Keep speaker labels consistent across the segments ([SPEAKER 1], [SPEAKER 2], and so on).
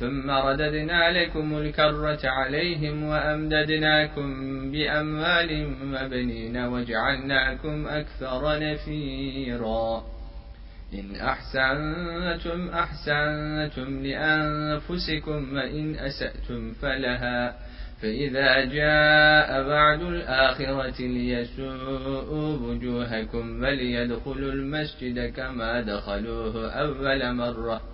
[SPEAKER 1] ثم رددنا لكم الكرة عليهم وأمددناكم بأموال وبنين وجعلناكم أكثر نفيرا. إن أحسنتم أحسنتم لأنفسكم وإن أسأتم فلها. فإذا جاء بعد الآخرة ليسوءوا وجوهكم وليدخلوا المسجد كما دخلوه أول مرة.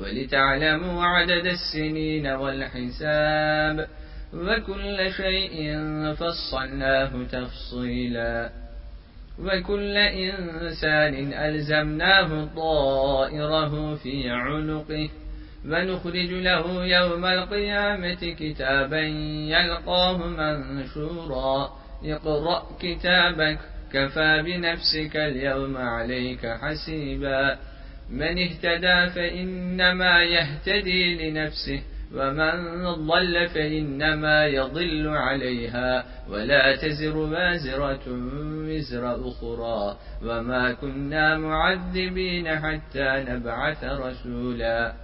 [SPEAKER 1] ولتعلموا عدد السنين والحساب وكل شيء فصلناه تفصيلا وكل إنسان ألزمناه طائره في عنقه ونخرج له يوم القيامة كتابا يلقاه منشورا. اقرأ كتابك كفى بنفسك اليوم عليك حسيبا. من اهتدى فإنما يهتدي لنفسه ومن ضل فإنما يضل عليها ولا تزر وازرة وزر أخرى وما كنا معذبين حتى نبعث رسولا.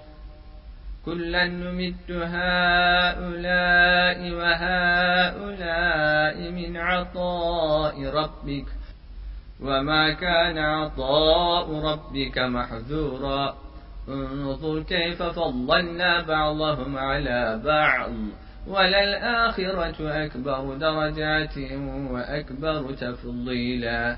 [SPEAKER 1] كلا نمد هؤلاء وهؤلاء من عطاء ربك. وما كان عطاء ربك محذورا. انظر كيف فضلنا بعضهم على بعض. وللآخرة أكبر درجات وأكبر تفضيلا.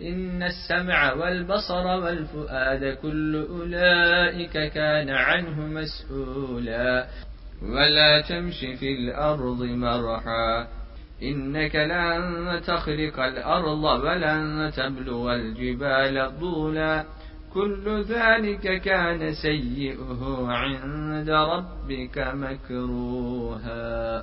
[SPEAKER 1] إن السمع والبصر والفؤاد كل أولئك كان عنه مسؤولا. ولا تمش في الأرض مرحا. إنك لن تخرق الأرض ولن تبلغ الجبال طولا. كل ذلك كان سيئه عند ربك مكروها.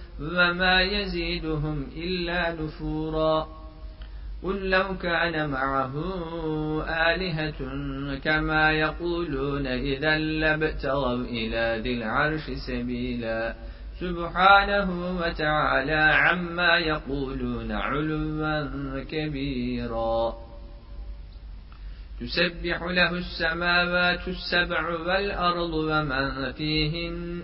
[SPEAKER 1] وما يزيدهم إلا نفورا. قل لو كان معه آلهة كما يقولون إذا لابتغوا إلى ذي العرش سبيلا. سبحانه وتعالى عما يقولون علوا كبيرا. تسبح له السماوات السبع والأرض ومن فيهن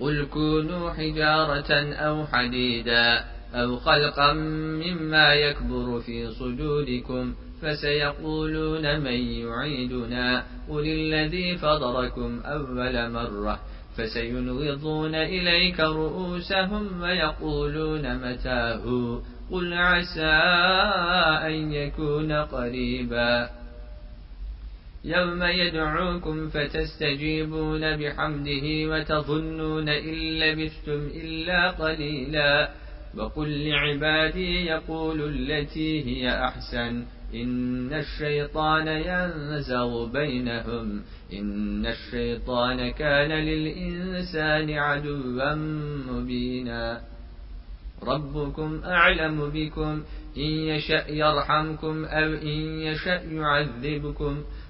[SPEAKER 2] قل كونوا حجارة أو حديدا أو خلقا مما يكبر في صدوركم فسيقولون من يعيدنا قل الذي فضركم أول مرة فسينغضون إليك رؤوسهم ويقولون متاه قل عسى أن يكون قريبا يوم يدعوكم فتستجيبون بحمده وتظنون إن لبثتم إلا قليلا. وقل لعبادي يقول التي هي أحسن. إن الشيطان ينزغ بينهم. إن الشيطان كان للإنسان عدوا مبينا. ربكم أعلم بكم. إن يشأ يرحمكم أو إن يشأ يعذبكم.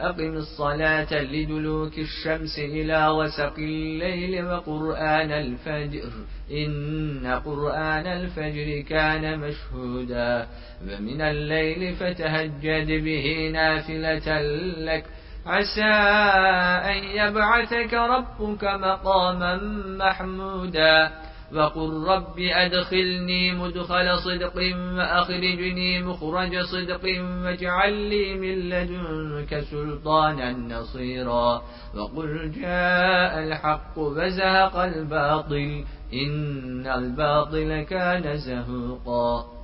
[SPEAKER 2] أقم الصلاة لدلوك الشمس إلى وسق الليل وقرآن الفجر. إن قرآن الفجر كان مشهودا. ومن الليل فتهجد به نافلة لك. عسى أن يبعثك ربك مقاما محمودا. وقل رب أدخلني مدخل صدق وأخرجني مخرج صدق واجعل لي من لدنك سلطانا نصيرا وقل جاء الحق وزهق الباطل إن الباطل كان زهوقا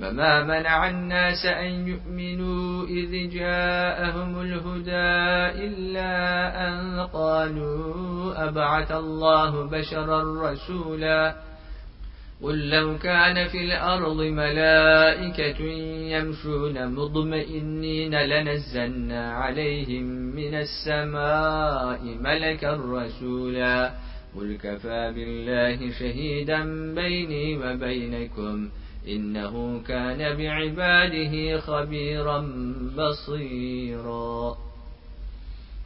[SPEAKER 2] فما منع الناس أن يؤمنوا إذ جاءهم الهدى إلا أن قالوا أبعث الله بشرا رسولا قل لو كان في الأرض ملائكة يمشون مضمئنين لنزلنا عليهم من السماء ملكا رسولا قل كفى بالله شهيدا بيني وبينكم إنه كان بعباده خبيرا بصيرا.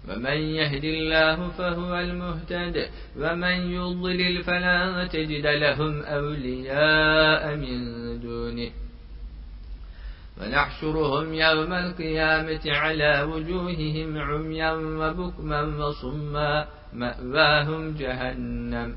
[SPEAKER 2] ومن يهد الله فهو المهتد ومن يضلل فلا تجد لهم أولياء من دونه. ونحشرهم يوم القيامة على وجوههم عميا وبكما وصما مأواهم جهنم.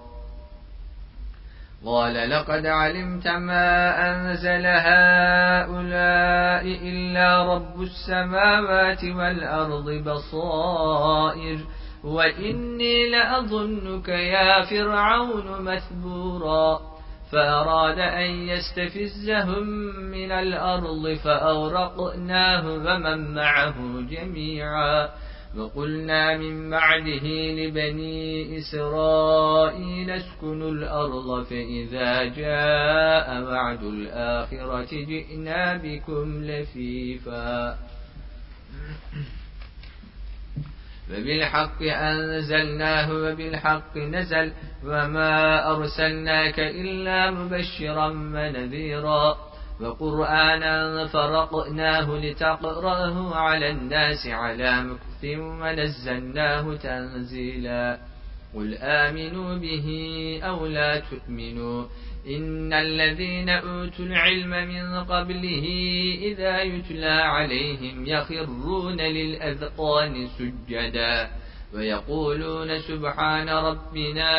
[SPEAKER 2] قال لقد علمت ما أنزل هؤلاء إلا رب السماوات والأرض بصائر وإني لأظنك يا فرعون مثبورا. فأراد أن يستفزهم من الأرض فأورقناه ومن معه جميعا. وقلنا من بعده لبني إسرائيل اسكنوا الأرض فإذا جاء وعد الآخرة جئنا بكم لفيفا. فبالحق أنزلناه وبالحق نزل وما أرسلناك إلا مبشرا ونذيرا. وقرآنا فرقناه لتقرأه على الناس على مكث ونزلناه تنزيلا. قل آمنوا به أو لا تؤمنوا. إن الذين أوتوا العلم من قبله إذا يتلى عليهم يخرون للأذقان سجدا. ويقولون سبحان ربنا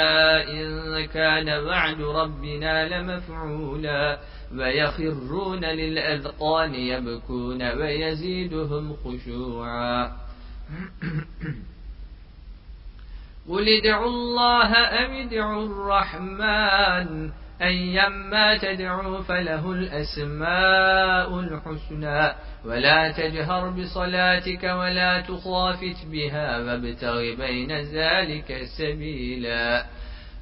[SPEAKER 2] إن كان وعد ربنا لمفعولا. ويخرون للأذقان يبكون ويزيدهم خشوعا. قل ادعوا الله أم ادعوا الرحمن. أيما تدعوا فله الأسماء الحسنى. ولا تجهر بصلاتك ولا تخافت بها وابتغ بين ذلك سبيلا.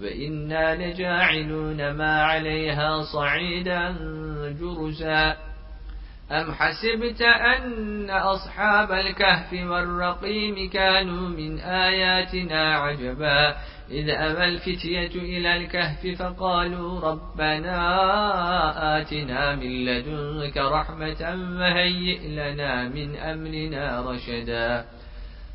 [SPEAKER 2] وإنا لجاعلون ما عليها صعيدا جرزا. أم حسبت أن أصحاب الكهف والرقيم كانوا من آياتنا عجبا؟ إذ أبى الفتية إلى الكهف فقالوا ربنا آتنا من لدنك رحمة وهيئ لنا من أمرنا رشدا.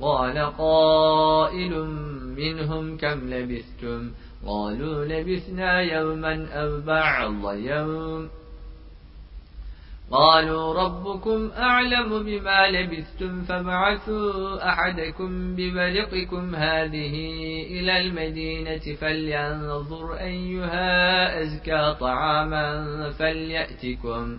[SPEAKER 2] قال قائل منهم كم لبثتم؟ قالوا لبثنا يوما أو بعض يوم. قالوا ربكم أعلم بما لبثتم فابعثوا أحدكم ببرقكم هذه إلى المدينة فلينظر أيها أزكى طعاما فليأتكم فليأتكم.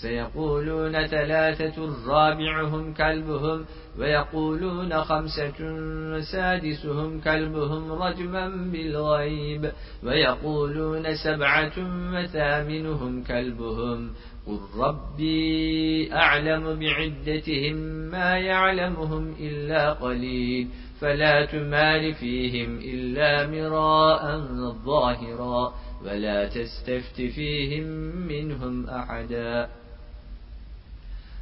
[SPEAKER 2] سيقولون ثلاثة رابعهم كلبهم ويقولون خمسة سادسهم كلبهم رجما بالغيب ويقولون سبعة وثامنهم كلبهم. قل ربي أعلم بعدتهم ما يعلمهم إلا قليل فلا تمال فيهم إلا مراء ظاهرا ولا تستفت فيهم منهم أحدا.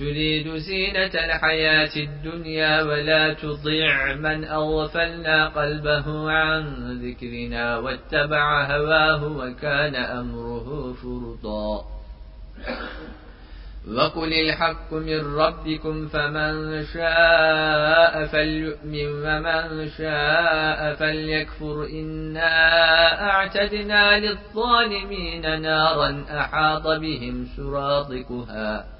[SPEAKER 2] تريد زينة الحياة الدنيا ولا تضيع من أغفلنا قلبه عن ذكرنا واتبع هواه وكان أمره فرطا. وقل الحق من ربكم فمن شاء فليؤمن ومن شاء فليكفر. إنا أعتدنا للظالمين نارا أحاط بهم سراطكها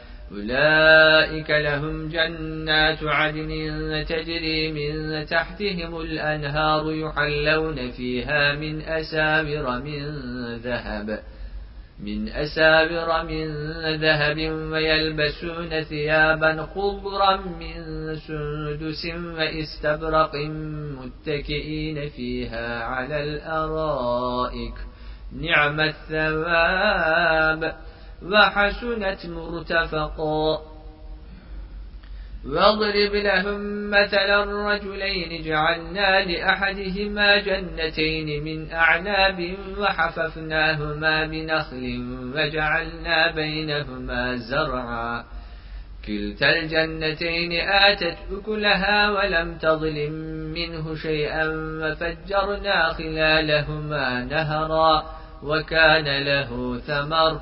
[SPEAKER 2] أولئك لهم جنات عدن تجري من تحتهم الأنهار يحلون فيها من أسابر من ذهب من أسابر من ذهب ويلبسون ثيابا خضرا من سندس وإستبرق متكئين فيها على الأرائك. نعم الثواب. وحسنت مرتفقا. واضرب لهم مثلا الرجلين جعلنا لأحدهما جنتين من أعناب وحففناهما بنخل وجعلنا بينهما زرعا. كلتا الجنتين آتت أكلها ولم تظلم منه شيئا وفجرنا خلالهما نهرا وكان له ثمر.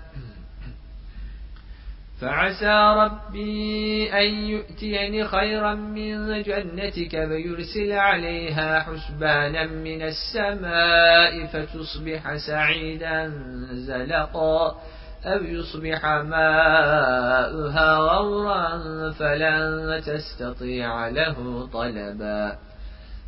[SPEAKER 2] فعسى ربي أن يؤتيني خيرا من جنتك ويرسل عليها حسبانا من السماء فتصبح سعيدا زلقا أو يصبح ماؤها غورا فلن تستطيع له طلبا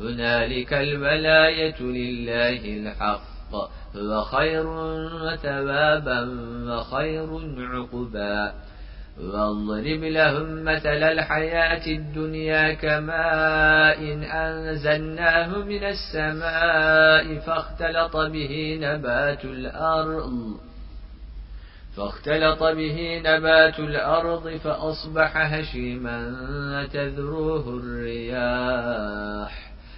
[SPEAKER 2] هنالك الولاية لله الحق هو خير ثوابا وخير عقبا. واضرب لهم مثل الحياة الدنيا كماء إن أنزلناه من السماء فاختلط به نبات الأرض فاختلط به نبات الأرض فأصبح هشيما تذروه الرياح.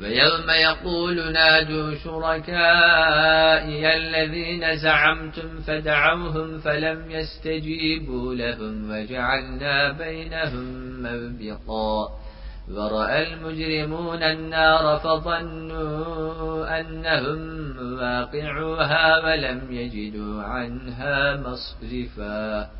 [SPEAKER 2] ويوم يقول نادوا شركائي الذين زعمتم فدعوهم فلم يستجيبوا لهم وجعلنا بينهم مبقا ورأى المجرمون النار فظنوا أنهم واقعوها ولم يجدوا عنها مصرفا.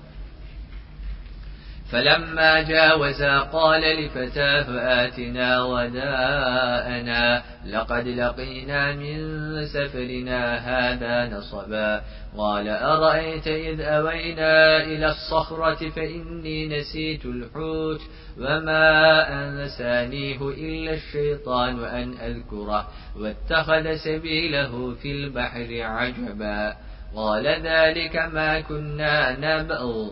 [SPEAKER 2] فلما جاوزا قال لفتاه آتنا وداءنا لقد لقينا من سفرنا هذا نصبا. قال أرأيت إذ أوينا إلى الصخرة فإني نسيت الحوت وما أنسانيه إلا الشيطان أن أذكره واتخذ سبيله في البحر عجبا. قال ذلك ما كنا نبغ.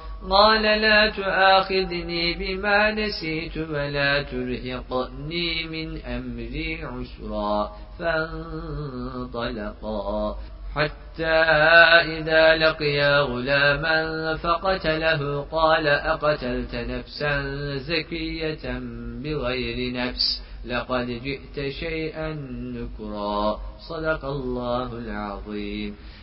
[SPEAKER 2] قال لا تآخذني بما نسيت ولا ترهقني من أمري عسرا فانطلقا. حتى إذا لقيا غلاما فقتله قال أقتلت نفسا زكية بغير نفس لقد جئت شيئا نكرا. صدق الله العظيم.